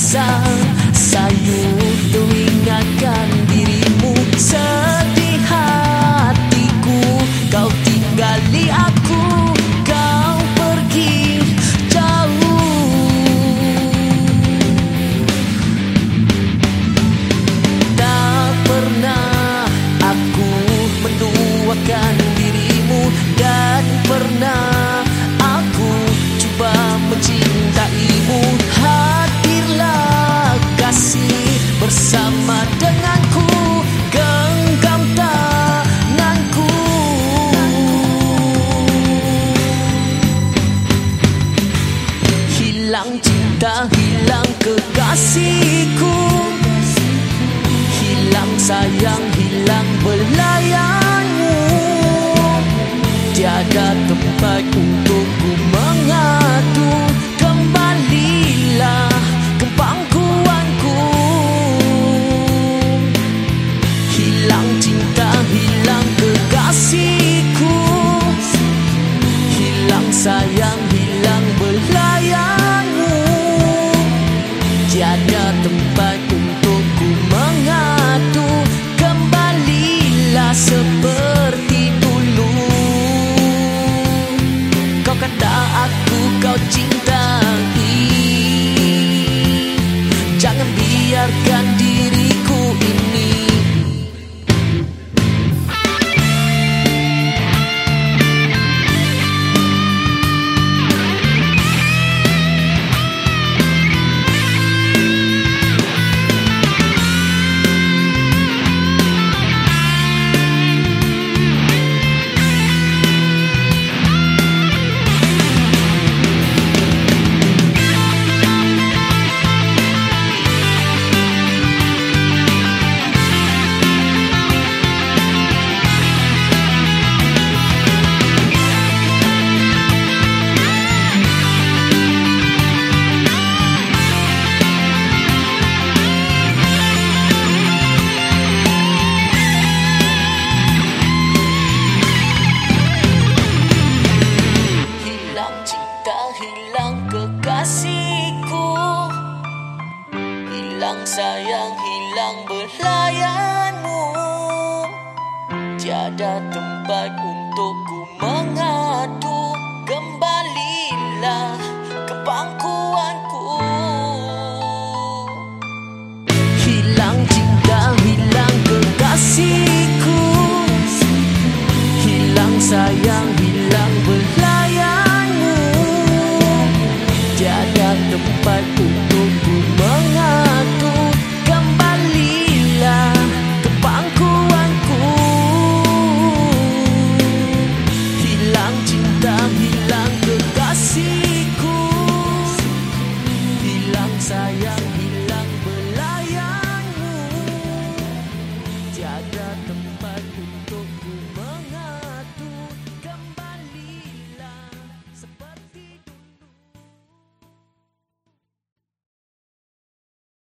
Hilang sayang, hilang belayanmu Tiada tempat untuk ku mengadu. Kembalilah ke pangkuanku Hilang cinta, hilang kekasihku. Hilang sayang, hilang belayanmu tiada tempat untuk ku Seperti dulu. Kau kata aku kau cintai Jangan biarkan diriku Hilang sayang, hilang belayanmu Tiada tempat untuk ku mengadu